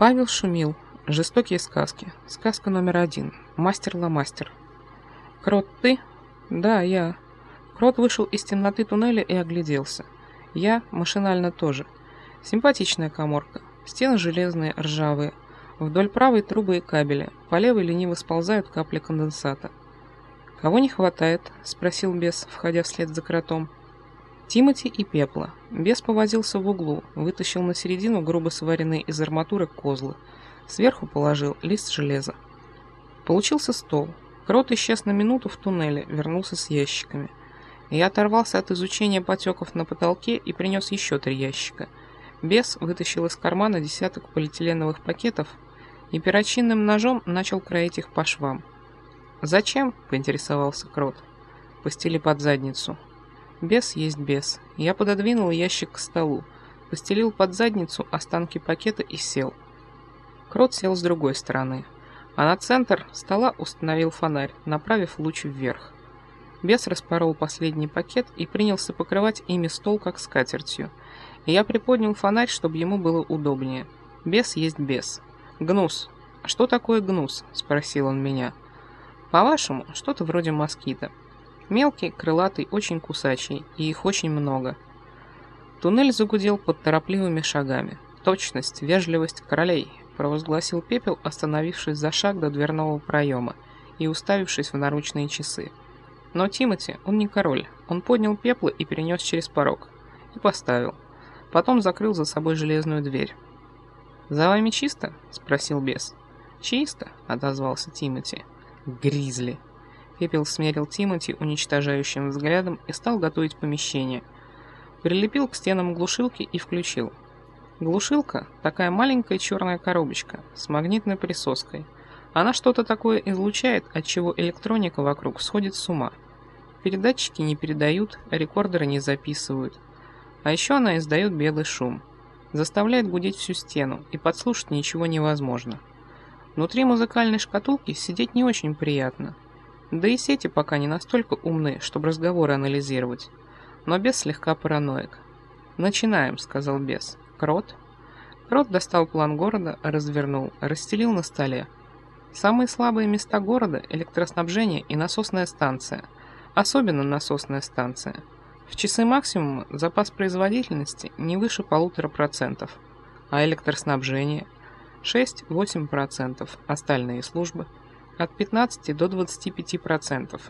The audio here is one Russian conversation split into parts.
Павел шумил. Жестокие сказки. Сказка номер один. Мастер-ломастер. Крот, ты? Да, я. Крот вышел из темноты туннеля и огляделся. Я машинально тоже. Симпатичная коморка. Стены железные, ржавые. Вдоль правой трубы и кабели. По левой лениво сползают капли конденсата. «Кого не хватает?» – спросил бес, входя вслед за кротом. Тимати и Пепла. Бес повозился в углу, вытащил на середину грубо сваренные из арматуры козлы. Сверху положил лист железа. Получился стол. Крот исчез на минуту в туннеле, вернулся с ящиками. Я оторвался от изучения потеков на потолке и принес еще три ящика. Бес вытащил из кармана десяток полиэтиленовых пакетов и перочинным ножом начал кроить их по швам. «Зачем?» – поинтересовался Крот. «Постели под задницу», Бес есть бес. Я пододвинул ящик к столу, постелил под задницу останки пакета и сел. Крот сел с другой стороны, а на центр стола установил фонарь, направив луч вверх. Бес распорол последний пакет и принялся покрывать ими стол как скатертью. И я приподнял фонарь, чтобы ему было удобнее. Бес есть бес. Гнус. «А что такое гнус? Спросил он меня. По-вашему, что-то вроде москита. Мелкий, крылатый, очень кусачий, и их очень много. Туннель загудел под торопливыми шагами. «Точность, вежливость королей!» – провозгласил Пепел, остановившись за шаг до дверного проема и уставившись в наручные часы. Но Тимати, он не король. Он поднял пепла и перенес через порог. И поставил. Потом закрыл за собой железную дверь. «За вами чисто?» – спросил бес. «Чисто», – отозвался Тимати. «Гризли», Пепел смерил Тимати уничтожающим взглядом и стал готовить помещение. Прилепил к стенам глушилки и включил. Глушилка – такая маленькая черная коробочка с магнитной присоской. Она что-то такое излучает, от чего электроника вокруг сходит с ума. Передатчики не передают, рекордеры не записывают. А еще она издает белый шум. Заставляет гудеть всю стену, и подслушать ничего невозможно. Внутри музыкальной шкатулки сидеть не очень приятно – да и сети пока не настолько умны, чтобы разговоры анализировать. Но бес слегка параноик. «Начинаем», — сказал бес. «Крот?» Крот достал план города, развернул, расстелил на столе. Самые слабые места города – электроснабжение и насосная станция. Особенно насосная станция. В часы максимума запас производительности не выше полутора процентов. А электроснабжение – 6-8%, остальные службы – от 15 до 25%.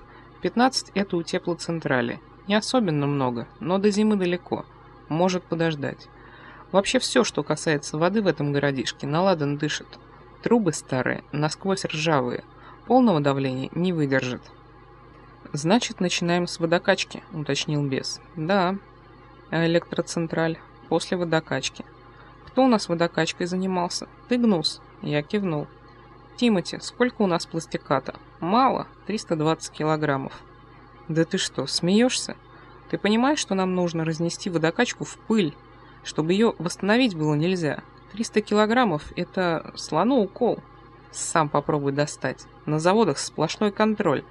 15 это у теплоцентрали. Не особенно много, но до зимы далеко. Может подождать. Вообще все, что касается воды в этом городишке, наладан дышит. Трубы старые, насквозь ржавые. Полного давления не выдержит. «Значит, начинаем с водокачки», — уточнил бес. «Да. А электроцентраль? После водокачки. Кто у нас водокачкой занимался? Ты гнус?» Я кивнул. Тимати, сколько у нас пластиката? Мало, 320 килограммов. Да ты что, смеешься? Ты понимаешь, что нам нужно разнести водокачку в пыль, чтобы ее восстановить было нельзя? 300 килограммов – это слону укол. Сам попробуй достать. На заводах сплошной контроль.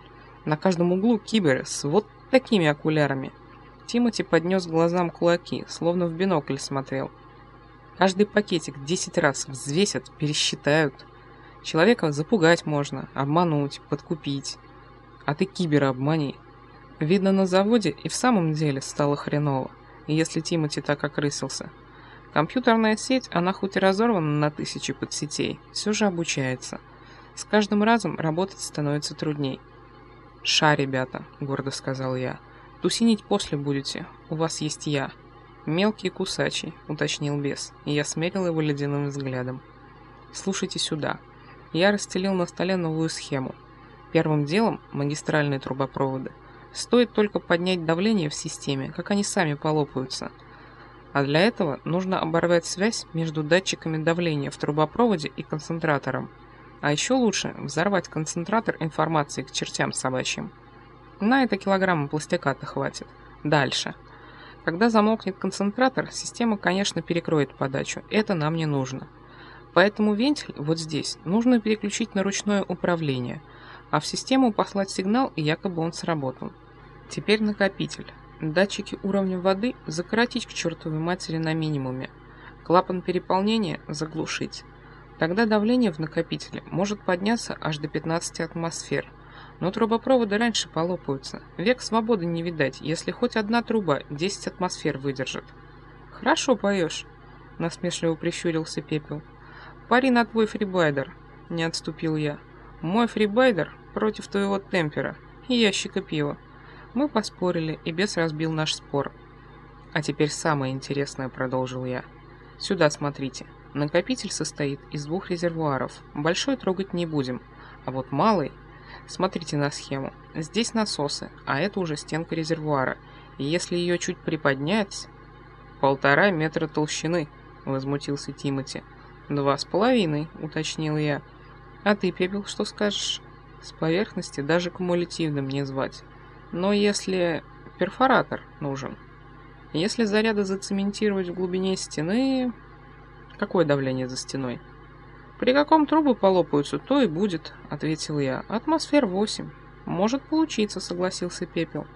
На каждом углу киберы с вот такими окулярами. Тимати поднес глазам кулаки, словно в бинокль смотрел. Каждый пакетик 10 раз взвесят, пересчитают. Человека запугать можно, обмануть, подкупить. А ты кибера обмани. Видно, на заводе и в самом деле стало хреново, если Тимати так окрысился. Компьютерная сеть, она хоть и разорвана на тысячи подсетей, все же обучается. С каждым разом работать становится трудней. «Ша, ребята», — гордо сказал я. «Тусинить после будете, у вас есть я». «Мелкий кусачий», — уточнил бес, и я смерил его ледяным взглядом. «Слушайте сюда. Я расстелил на столе новую схему. Первым делом магистральные трубопроводы. Стоит только поднять давление в системе, как они сами полопаются. А для этого нужно оборвать связь между датчиками давления в трубопроводе и концентратором. А еще лучше взорвать концентратор информации к чертям собачьим. На это килограмма пластиката хватит. Дальше. Когда замолкнет концентратор, система, конечно, перекроет подачу. Это нам не нужно. Поэтому вентиль вот здесь нужно переключить на ручное управление, а в систему послать сигнал, и якобы он сработал. Теперь накопитель. Датчики уровня воды закоротить к чертовой матери на минимуме. Клапан переполнения заглушить. Тогда давление в накопителе может подняться аж до 15 атмосфер. Но трубопроводы раньше полопаются. Век свободы не видать, если хоть одна труба 10 атмосфер выдержит. «Хорошо поешь», — насмешливо прищурился Пепел. «Пари на твой фрибайдер», — не отступил я. «Мой фрибайдер против твоего темпера и ящика пива». Мы поспорили, и бес разбил наш спор. «А теперь самое интересное», — продолжил я. «Сюда смотрите. Накопитель состоит из двух резервуаров. Большой трогать не будем, а вот малый... Смотрите на схему. Здесь насосы, а это уже стенка резервуара. И если ее чуть приподнять... Полтора метра толщины, возмутился Тимати. Два с половиной, уточнил я. А ты, Пепел, что скажешь? С поверхности даже кумулятивным не звать. Но если перфоратор нужен. Если заряды зацементировать в глубине стены, Какое давление за стеной? При каком трубы полопаются, то и будет, ответил я. Атмосфер 8. Может получиться, согласился Пепел.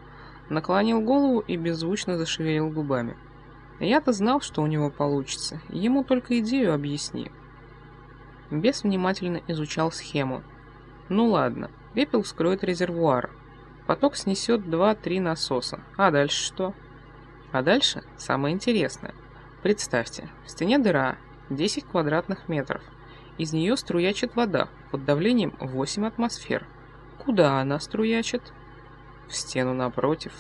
Наклонил голову и беззвучно зашевелил губами. Я-то знал, что у него получится. Ему только идею объясни. Бес внимательно изучал схему. Ну ладно, пепел вскроет резервуар. Поток снесет 2-3 насоса. А дальше что? А дальше самое интересное. Представьте, в стене дыра, 10 квадратных метров. Из нее струячит вода под давлением 8 атмосфер. Куда она струячит? В стену напротив.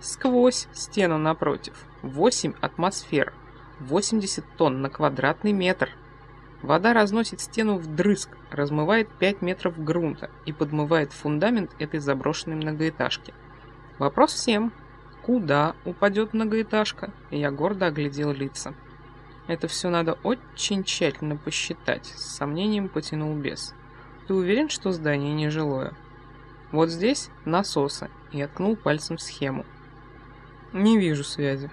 Сквозь стену напротив. 8 атмосфер. 80 тонн на квадратный метр. Вода разносит стену вдрызг, размывает 5 метров грунта и подмывает фундамент этой заброшенной многоэтажки. Вопрос всем. Куда упадет многоэтажка? Я гордо оглядел лица. Это все надо очень тщательно посчитать, с сомнением потянул бес. Ты уверен, что здание нежилое? Вот здесь насосы, и откнул пальцем схему. Не вижу связи.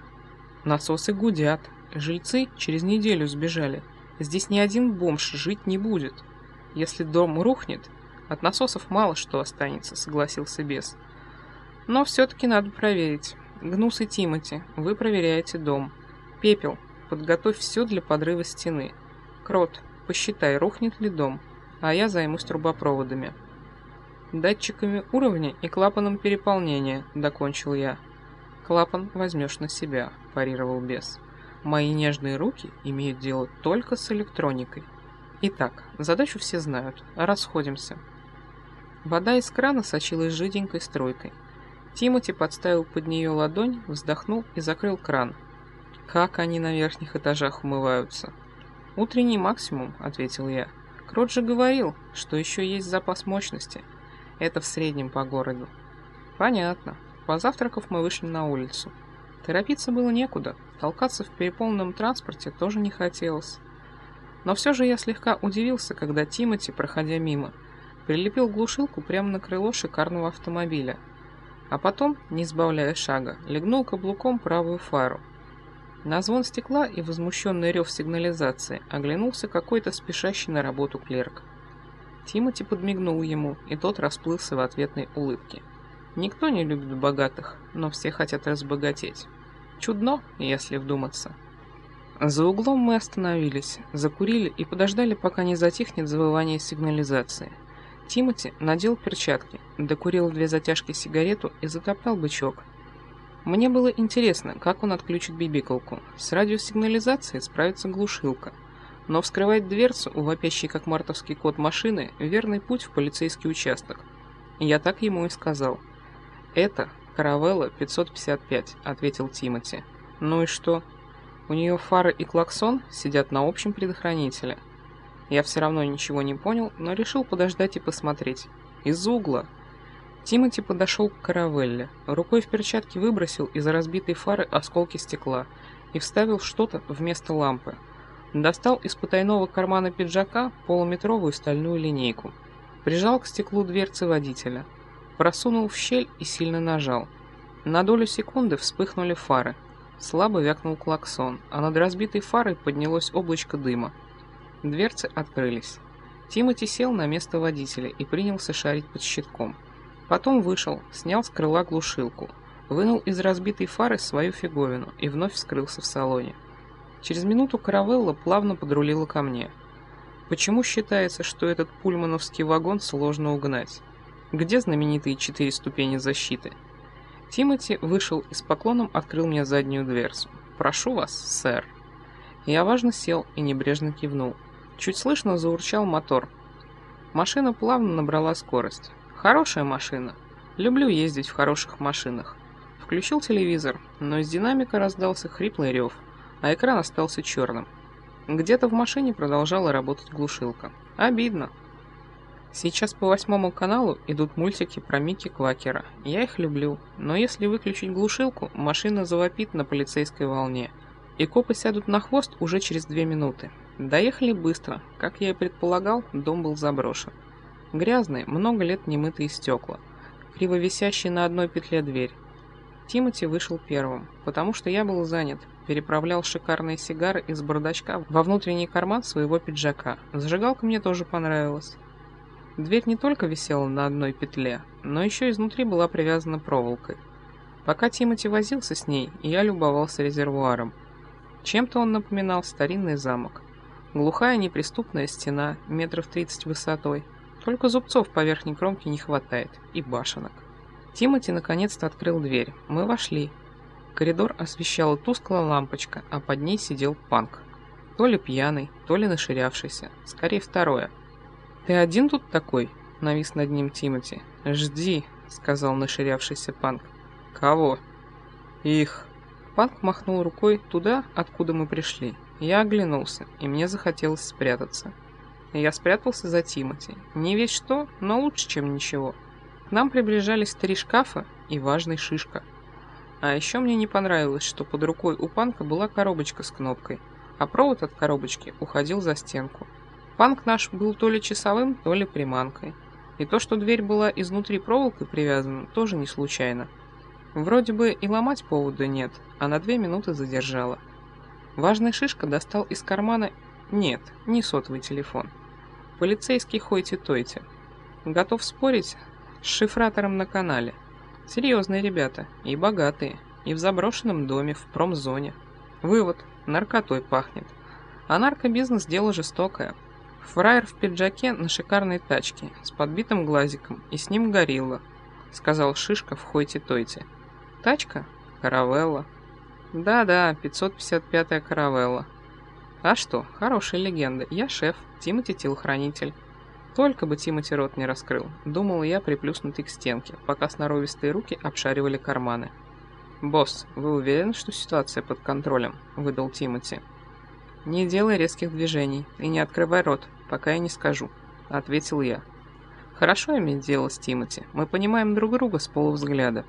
Насосы гудят, жильцы через неделю сбежали. Здесь ни один бомж жить не будет. Если дом рухнет, от насосов мало что останется, согласился бес. Но все-таки надо проверить. Гнус и Тимати, вы проверяете дом. Пепел, Подготовь все для подрыва стены. Крот, посчитай, рухнет ли дом, а я займусь трубопроводами. Датчиками уровня и клапаном переполнения, докончил я. Клапан возьмешь на себя, парировал бес. Мои нежные руки имеют дело только с электроникой. Итак, задачу все знают. Расходимся. Вода из крана сочилась жиденькой струйкой. Тимати подставил под нее ладонь, вздохнул и закрыл кран, как они на верхних этажах умываются? Утренний максимум, ответил я. Крот же говорил, что еще есть запас мощности. Это в среднем по городу. Понятно. Позавтракав мы вышли на улицу. Торопиться было некуда, толкаться в переполненном транспорте тоже не хотелось. Но все же я слегка удивился, когда Тимати, проходя мимо, прилепил глушилку прямо на крыло шикарного автомобиля. А потом, не сбавляя шага, легнул каблуком правую фару – на звон стекла и возмущенный рев сигнализации оглянулся какой-то спешащий на работу клерк. Тимати подмигнул ему, и тот расплылся в ответной улыбке. Никто не любит богатых, но все хотят разбогатеть. Чудно, если вдуматься. За углом мы остановились, закурили и подождали, пока не затихнет завывание сигнализации. Тимати надел перчатки, докурил две затяжки сигарету и затоптал бычок, мне было интересно, как он отключит бибикалку. С радиосигнализацией справится глушилка. Но вскрывать дверцу у вопящей как мартовский кот машины – верный путь в полицейский участок. Я так ему и сказал. «Это Каравелла 555», – ответил Тимати. «Ну и что?» У нее фары и клаксон сидят на общем предохранителе. Я все равно ничего не понял, но решил подождать и посмотреть. Из угла Тимати подошел к каравелле, рукой в перчатке выбросил из разбитой фары осколки стекла и вставил что-то вместо лампы. Достал из потайного кармана пиджака полуметровую стальную линейку. Прижал к стеклу дверцы водителя. Просунул в щель и сильно нажал. На долю секунды вспыхнули фары. Слабо вякнул клаксон, а над разбитой фарой поднялось облачко дыма. Дверцы открылись. Тимати сел на место водителя и принялся шарить под щитком. Потом вышел, снял с крыла глушилку, вынул из разбитой фары свою фиговину и вновь скрылся в салоне. Через минуту каравелла плавно подрулила ко мне. Почему считается, что этот пульмановский вагон сложно угнать? Где знаменитые четыре ступени защиты? Тимати вышел и с поклоном открыл мне заднюю дверцу. «Прошу вас, сэр». Я важно сел и небрежно кивнул. Чуть слышно заурчал мотор. Машина плавно набрала скорость. Хорошая машина. Люблю ездить в хороших машинах. Включил телевизор, но из динамика раздался хриплый рев, а экран остался черным. Где-то в машине продолжала работать глушилка. Обидно. Сейчас по восьмому каналу идут мультики про Микки Квакера. Я их люблю, но если выключить глушилку, машина завопит на полицейской волне. И копы сядут на хвост уже через две минуты. Доехали быстро. Как я и предполагал, дом был заброшен. Грязные, много лет немытые стекла. Криво висящие на одной петле дверь. Тимати вышел первым, потому что я был занят, переправлял шикарные сигары из бардачка во внутренний карман своего пиджака. Зажигалка мне тоже понравилась. Дверь не только висела на одной петле, но еще изнутри была привязана проволокой. Пока Тимати возился с ней, я любовался резервуаром. Чем-то он напоминал старинный замок. Глухая неприступная стена, метров 30 высотой. Только зубцов по верхней кромке не хватает, и башенок. Тимати наконец-то открыл дверь. Мы вошли. Коридор освещала тусклая лампочка, а под ней сидел панк. То ли пьяный, то ли наширявшийся. Скорее второе – «Ты один тут такой?» — навис над ним Тимати. «Жди», — сказал наширявшийся Панк. «Кого?» «Их». Панк махнул рукой туда, откуда мы пришли. Я оглянулся, и мне захотелось спрятаться. Я спрятался за Тимати. Не весь что, но лучше, чем ничего. К нам приближались три шкафа и важный шишка. А еще мне не понравилось, что под рукой у Панка была коробочка с кнопкой, а провод от коробочки уходил за стенку. Панк наш был то ли часовым, то ли приманкой. И то, что дверь была изнутри проволокой привязана, тоже не случайно. Вроде бы и ломать повода нет, а на две минуты задержала. Важный шишка достал из кармана... Нет, не сотовый телефон. Полицейский хойте-тойте. Готов спорить с шифратором на канале. Серьезные ребята, и богатые, и в заброшенном доме, в промзоне. Вывод, наркотой пахнет. А наркобизнес дело жестокое. Фраер в пиджаке на шикарной тачке, с подбитым глазиком, и с ним горилла, сказал Шишка в хойте-тойте. Тачка? Каравелла. Да-да, 555-я каравелла. А что, хорошая легенда. Я шеф, Тимати телохранитель. Только бы Тимати рот не раскрыл, думал я, приплюснутый к стенке, пока сноровистые руки обшаривали карманы. «Босс, вы уверены, что ситуация под контролем?» – выдал Тимати. «Не делай резких движений и не открывай рот, пока я не скажу», — ответил я. «Хорошо иметь дело с Тимати. Мы понимаем друг друга с полувзгляда.